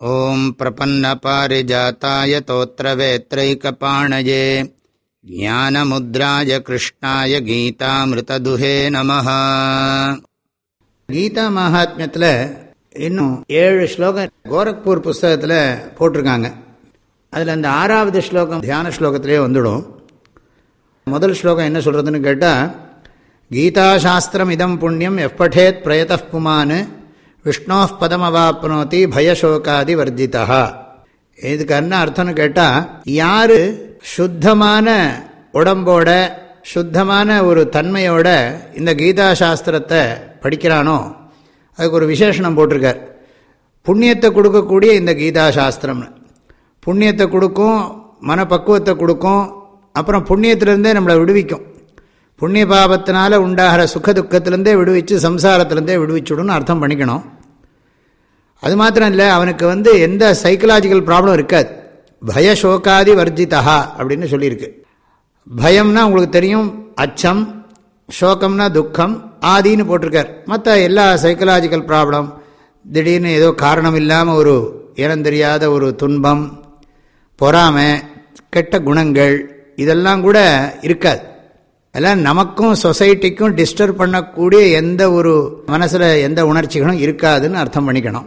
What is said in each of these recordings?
ॐ प्रपन्नपारिजाताय तोत्रवेत्रैकपाणये ज्ञानमुद्राय कृष्णाय கீதாமிருததுஹே நமः கீதா மகாத்மியத்தில் இன்னும் ஏழு ஸ்லோகம் கோரக்பூர் புஸ்தகத்தில் போட்டிருக்காங்க அதில் அந்த ஆறாவது ஸ்லோகம் தியான ஸ்லோகத்திலே வந்துடும் முதல் ஸ்லோகம் என்ன சொல்கிறதுன்னு கேட்டால் கீதாசாஸ்திரம் இதம் புண்ணியம் எப்படேத் பிரயத புமான் விஷ்ணோ பதமவாப்னோதி பயசோகாதி வர்ஜிதா இதுக்கு என்ன அர்த்தம்னு கேட்டால் யார் சுத்தமான உடம்போட சுத்தமான ஒரு தன்மையோட இந்த கீதா சாஸ்திரத்தை படிக்கிறானோ அதுக்கு ஒரு விசேஷனம் போட்டிருக்கார். புண்ணியத்தை கொடுக்கக்கூடிய இந்த கீதா சாஸ்திரம்னு புண்ணியத்தை கொடுக்கும் மனப்பக்குவத்தை கொடுக்கும் அப்புறம் புண்ணியத்திலேருந்தே நம்மளை விடுவிக்கும். புண்ணிய பாபத்தினால உண்டாகிற சுக துக்கத்திலேருந்தே விடுவிச்சு சம்சாரத்திலேருந்தே விடுவிச்சுடுன்னு அர்த்தம் பண்ணிக்கணும். அது மாத்திரம் இல்லை அவனுக்கு வந்து எந்த சைக்கலாஜிக்கல் ப்ராப்ளம் இருக்காது. பயசோகாதி வர்ஜிதா அப்படின்னு சொல்லியிருக்கு. பயம்னா உங்களுக்கு தெரியும் அச்சம் சோகம்னா துக்கம் ஆதின்னு போட்டிருக்கார். மற்ற எல்லா சைக்கலாஜிக்கல் ப்ராப்ளம் திடீர்னு ஏதோ காரணம் இல்லாமல் ஒரு இனம் தெரியாத ஒரு துன்பம் பொறாமை கெட்ட குணங்கள் இதெல்லாம் கூட இருக்காது. எல்லாம் நமக்கும் சொசைட்டிக்கும் டிஸ்டர்ப் பண்ணக்கூடிய எந்த ஒரு மனசில் எந்த உணர்ச்சிகளும் இருக்காதுன்னு அர்த்தம் பண்ணிக்கணும்.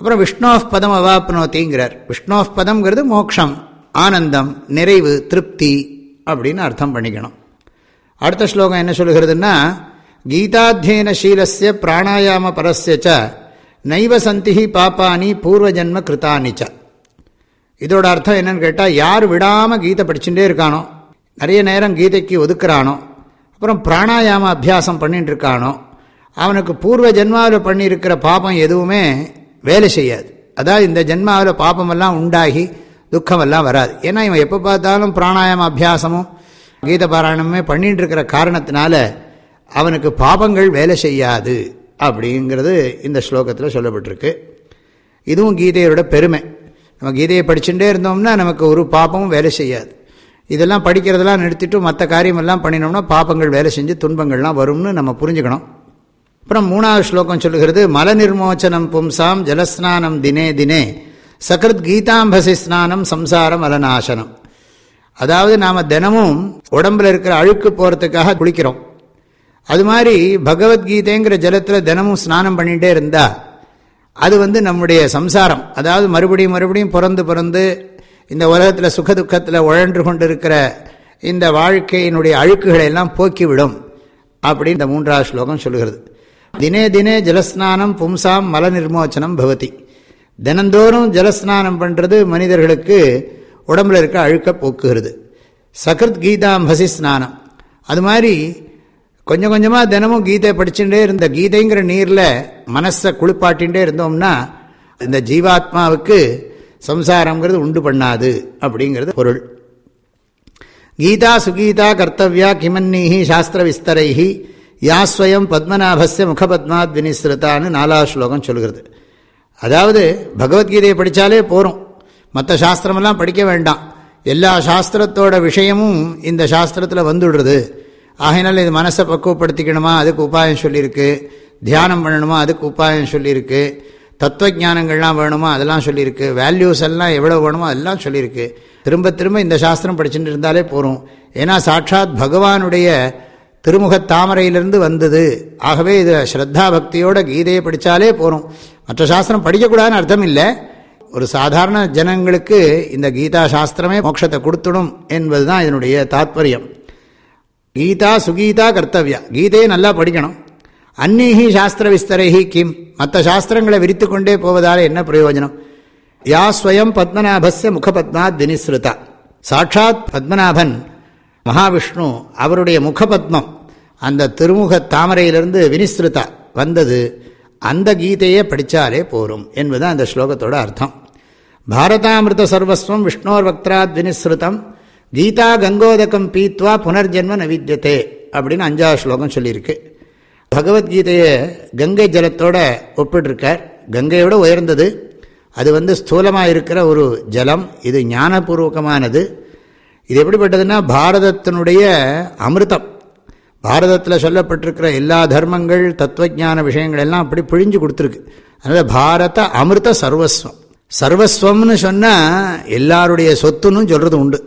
அப்புறம் விஷ்ணோஃப் பதம் அவாப்னோத்திங்கிறார். விஷ்ணோஃப் பதம்ங்கிறது மோக்ஷம் ஆனந்தம் நிறைவு திருப்தி அப்படின்னு அர்த்தம் பண்ணிக்கணும். அடுத்த ஸ்லோகம் என்ன சொல்லுகிறதுனா கீதாத்தியன சீலசிய பிராணாயாம பரஸ்யச்ச நைவ சந்திஹி பாப்பானி பூர்வஜன்ம கிருத்தானிச்ச இதோட அர்த்தம் என்னன்னு கேட்டால் யார் விடாமல் கீதை படிச்சுட்டே இருக்கானோ நிறைய நேரம் கீதைக்கு ஒதுக்குறானோ அப்புறம் பிராணாயாம அபியாசம் பண்ணிட்டு இருக்கானோ அவனுக்கு பூர்வ ஜென்மாவில் பண்ணியிருக்கிற பாபம் எதுவுமே வேலை செய்யாது. அதாவது இந்த ஜென்மாவில் பாப்பமெல்லாம் உண்டாகி துக்கமெல்லாம் வராது. ஏன்னா இவன் எப்போ பார்த்தாலும் பிராணாயாம அபியாசமும் கீத பாராயணமே பண்ணிட்டு இருக்கிற காரணத்தினால அவனுக்கு பாபங்கள் வேலை செய்யாது அப்படிங்கிறது இந்த ஸ்லோகத்தில் சொல்லப்பட்டிருக்கு. இதுவும் கீதையோட பெருமை. நம்ம கீதையை படிச்சுட்டே இருந்தோம்னா நமக்கு ஒரு பாப்பமும் வேலை செய்யாது. இதெல்லாம் படிக்கிறதெல்லாம் நிறுத்திட்டு மற்ற காரியமெல்லாம் பண்ணினோம்னா பாப்பங்கள் வேலை செஞ்சு துன்பங்கள்லாம் வரும்னு நம்ம புரிஞ்சுக்கணும். அப்புறம் மூணாவது ஸ்லோகம் சொல்லுகிறது மல நிர்மோச்சனம் பும்சாம் ஜலஸ்நானம் தினே தினே சகிருத் கீதாம்பசி ஸ்நானம் சம்சாரம் அலநாசனம். அதாவது நாம் தினமும் உடம்புல இருக்கிற அழுக்கு போகிறதுக்காக குளிக்கிறோம். அது மாதிரி பகவத்கீதைங்கிற ஜலத்தில் தினமும் ஸ்நானம் பண்ணிகிட்டே இருந்தால் அது வந்து நம்முடைய சம்சாரம். அதாவது மறுபடியும் மறுபடியும் பிறந்து பிறந்து இந்த உலகத்தில் சுக துக்கத்தில் உழன்று கொண்டு இருக்கிற இந்த வாழ்க்கையினுடைய அழுக்குகளை எல்லாம் போக்கிவிடும் அப்படின்னு இந்த மூன்றாவது ஸ்லோகம் சொல்லுகிறது. தினே தினே ஜலஸ்நானம் பும்சாம் மல நிர்மோச்சனம் பவதி. தினந்தோறும் ஜலஸ்நானம் பண்ணுறது மனிதர்களுக்கு உடம்புல இருக்க அழுக்க போக்குகிறது. சகிருத் கீதாம்பசி ஸ்நானம். அது மாதிரி கொஞ்சம் கொஞ்சமாக தினமும் கீதை படிச்சுட்டே இருந்த கீதைங்கிற நீரில் மனசை குளிப்பாட்டிகிட்டே இருந்தோம்னா இந்த ஜீவாத்மாவுக்கு சம்சாரங்கிறது உண்டு பண்ணாது அப்படிங்கிறது பொருள். கீதா சுகீதா கர்த்தவியா கிமன்னீஹி சாஸ்திர விஸ்தரைஹி யாஸ்வயம் பத்மநாபஸ்ய முகபத்மாத் வினிஸ்ருதான்னு நாலாவது ஸ்லோகம் சொல்கிறது. அதாவது பகவத்கீதையை படித்தாலே போகிறோம் மற்ற சாஸ்திரமெல்லாம் படிக்க வேண்டாம். எல்லா சாஸ்திரத்தோட விஷயமும் இந்த சாஸ்திரத்தில் வந்துடுறது. ஆகையினால் இது மனசை பக்குவப்படுத்திக்கணுமா? அதுக்கு உபாயம் சொல்லியிருக்கு. தியானம் பண்ணணுமா? அதுக்கு உபாயம் சொல்லியிருக்கு. தத்துவ ஜானங்கள்லாம் வேணுமா? அதெல்லாம் சொல்லியிருக்கு. வேல்யூஸ் எல்லாம் எவ்வளோ வேணுமோ அதெல்லாம் சொல்லியிருக்கு. திரும்ப திரும்ப இந்த சாஸ்திரம் படிச்சுட்டு இருந்தாலே போகிறோம் ஏன்னா சாட்சாத் பகவானுடைய திருமுக தாமரையிலிருந்து வந்தது. ஆகவே இது ஸ்ரத்தா பக்தியோட கீதையை படித்தாலே போகிறோம் மற்ற சாஸ்திரம் படிக்கக்கூடாதுன்னு அர்த்தம் இல்லை ஒரு சாதாரண ஜனங்களுக்கு இந்த கீதா சாஸ்திரமே மோட்சத்தை கொடுத்துடும் என்பது தான் இதனுடைய தாத்பரியம். கீதா சுகீதா கர்த்தவியா. கீதையை நல்லா படிக்கணும். அந்நீகி சாஸ்திர விஸ்தரைஹி கிம். மற்ற சாஸ்திரங்களை விரித்து கொண்டே போவதால் என்ன பிரயோஜனம்? யா ஸ்வயம் பத்மநாபஸ்ய முகபத்மாத் தினிஸ்ருதா. சாட்சாத் பத்மநாபன் மகாவிஷ்ணு அவருடைய முகபத்மம் அந்த திருமுக தாமரையிலிருந்து வினிஸ்ருதா வந்தது அந்த கீதையை படித்தாலே போரும் என்பது அந்த ஸ்லோகத்தோட அர்த்தம். பாரதாமிருத சர்வஸ்வம் விஷ்ணோர் வக்திராத் வினிஸ்ருதம் கீதா கங்கோதகம் பீத்வா புனர்ஜென்ம நவித்தியத்தே அப்படின்னு அஞ்சாவது ஸ்லோகம் சொல்லியிருக்கு. பகவத்கீதையை கங்கை ஜலத்தோட ஒப்பிட்டிருக்கார். கங்கையோட உயர்ந்தது. அது வந்து ஸ்தூலமாக இருக்கிற ஒரு ஜலம். இது ஞானபூர்வகமானது. இது எப்படிப்பட்டதுன்னா பாரதத்தினுடைய அமிர்தம். பாரதத்தில் சொல்லப்பட்டிருக்கிற எல்லா தர்மங்கள் தத்துவஜான விஷயங்கள் எல்லாம் அப்படி பிழிஞ்சு கொடுத்துருக்கு. அதனால் பாரத அமிர்த சர்வஸ்வம். சர்வஸ்வம்னு சொன்னால் எல்லாருடைய சொத்துன்னு சொல்கிறது உண்டு.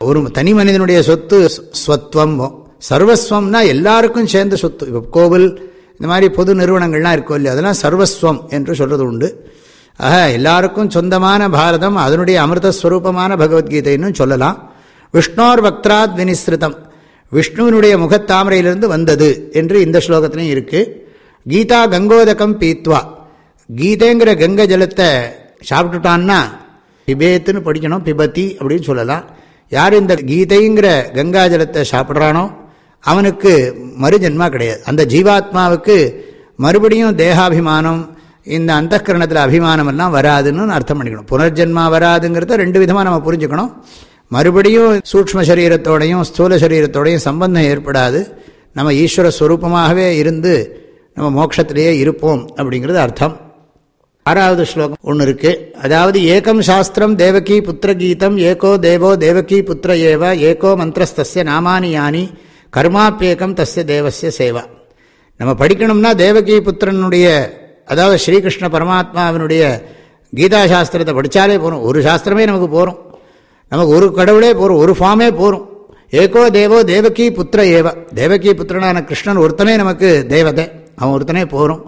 ஒரு தனி மனிதனுடைய சொத்து ஸ்வத்வம். சர்வஸ்வம்னா எல்லாருக்கும் சேர்ந்த சொத்து. இப்போ கோவில் இந்த மாதிரி பொது நிறுவனங்கள்லாம் இருக்கும் இல்லையா அதெல்லாம் சர்வஸ்வம் என்று சொல்கிறது உண்டு. ஆக எல்லாருக்கும் சொந்தமான பாரதம் அதனுடைய அமிர்தஸ்வரூபமான பகவத்கீதைன்னு சொல்லலாம். விஷ்ணோர் பக்திராத் வினிஸ்ருதம். விஷ்ணுவினுடைய முகத்தாமரையிலிருந்து வந்தது என்று இந்த ஸ்லோகத்திலையும் இருக்குது கீதா கங்கோதகம் பீத்வா. கீதைங்கிற கங்கை ஜலத்தை சாப்பிட்டுட்டான்னா பிபேத்துன்னு படிக்கணும் பிபத்தி அப்படின்னு சொல்லலாம். யார் இந்த கீதைங்கிற கங்கா ஜலத்தை சாப்பிட்றானோ அவனுக்கு மறுஜென்மா கிடையாது. அந்த ஜீவாத்மாவுக்கு மறுபடியும் தேகாபிமானம் இந்த அந்த கரணத்தில் அபிமானம் எல்லாம் வராதுன்னு அர்த்தம் பண்ணிக்கணும். புனர்ஜென்மா வராதுங்கிறத ரெண்டு விதமாக நம்ம புரிஞ்சுக்கணும். மறுபடியும் சூக்ம சரீரத்தோடையும் ஸ்தூல சரீரத்தோடையும் சம்பந்தம் ஏற்படாது. நம்ம ஈஸ்வர ஸ்வரூபமாகவே இருந்து நம்ம மோட்சத்திலேயே இருப்போம் அப்படிங்கிறது அர்த்தம். ஆறாவது ஸ்லோகம் ஒன்று இருக்கு. அதாவது ஏகம் சாஸ்திரம் தேவகி புத்திர கீதம் ஏகோ தேவோ தேவகி புத்திர ஏவ ஏகோ மந்திரஸ்தஸ்ய நாமானி யானி கர்மாப்பியேகம் தஸ்ய தேவசிய சேவா. நம்ம படிக்கணும்னா தேவகி புத்திரனுடைய அதாவது ஸ்ரீகிருஷ்ண பரமாத்மாவினுடைய கீதா சாஸ்திரத்தை படித்தாலே போகிறோம் ஒரு சாஸ்திரமே நமக்கு போகிறோம் நமக்கு ஒரு கடவுளே போகிறோம் ஒரு ஃபார்மே போகிறோம் ஏகோ தேவோ தேவகி புத்திர ஏவ. தேவகி புத்திரனான கிருஷ்ணன் ஒருத்தனே நமக்கு தேவதை. அவன் ஒருத்தனே போகிறோம்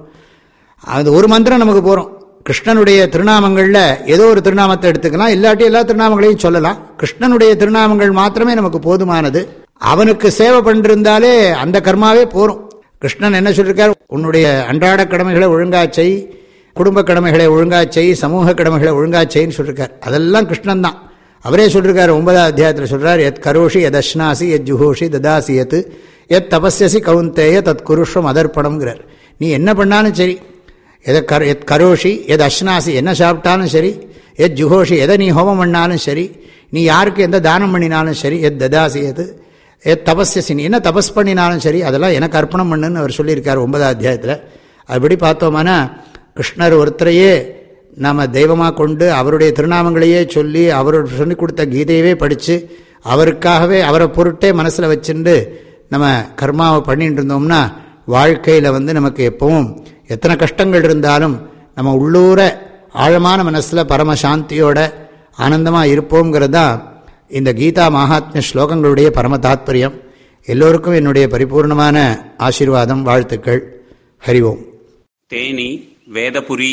அது ஒரு மந்திரம் நமக்கு போகிறோம் கிருஷ்ணனுடைய திருநாமங்களில் ஏதோ ஒரு திருநாமத்தை எடுத்துக்கலாம். இல்லாட்டி எல்லா திருநாமங்களையும் சொல்லலாம். கிருஷ்ணனுடைய திருநாமங்கள் மாத்திரமே நமக்கு போதுமானது. அவனுக்கு சேவை பண்ணிருந்தாலே அந்த கர்மாவே போகிறோம் கிருஷ்ணன் என்ன சொல்லியிருக்கார் உன்னுடைய அன்றாட கடமைகளை ஒழுங்காச்சை குடும்ப கடமைகளை ஒழுங்காச்சை சமூக கடமைகளை ஒழுங்காச்சைன்னு சொல்லியிருக்கார் அதெல்லாம் கிருஷ்ணன் தான் அவரே சொல்லியிருக்காரு ஒன்பதாம் அத்தியாயத்தில் சொல்கிறார் எத் கரோஷி எத் அஷ்னாசி எத் ஜுஹோஷி ததாசி எத் எத் தபஸ்யசி கவுந்தேய தத் குருஷ்வம் அதர்ப்பணம்ங்கிறார். நீ என்ன பண்ணாலும் சரி எதை கர் எத் கரோஷி எது அஷ்னாசி என்ன சாப்பிட்டாலும் சரி எத் ஜுஹோஷி எதை நீ ஹோமம் பண்ணாலும் சரி நீ யாருக்கு எந்த தானம் பண்ணினாலும் சரி எத் ததாசி எது எத் தபஸ்யசி நீ என்ன தபஸ் பண்ணினாலும் சரி அதெல்லாம் எனக்கு அர்ப்பணம் பண்ணுன்னு அவர் சொல்லியிருக்கார் ஒன்பதாம் அத்தியாயத்தில். அப்படி பார்த்தோம்னா கிருஷ்ணர் ஒருத்தரையே நாம் தெய்வமாக கொண்டு அவருடைய திருநாமங்களையே சொல்லி அவர் சொல்லி கொடுத்த கீதையவே படித்து அவருக்காகவே அவரை பொருட்டே மனசில் வச்சுட்டு நம்ம கர்மாவை பண்ணிட்டு இருந்தோம்னா வாழ்க்கையில் வந்து நமக்கு எப்பவும் எத்தனை கஷ்டங்கள் இருந்தாலும் நம்ம உள்ளூர ஆழமான மனசில் பரமசாந்தியோட ஆனந்தமாக இருப்போங்கிறது தான் இந்த கீதா மகாத்மிய ஸ்லோகங்களுடைய பரம தாத்பரியம். எல்லோருக்கும் என்னுடைய பரிபூர்ணமான ஆசீர்வாதம் வாழ்த்துக்கள். ஹரிவோம் தேனி வேதபுரி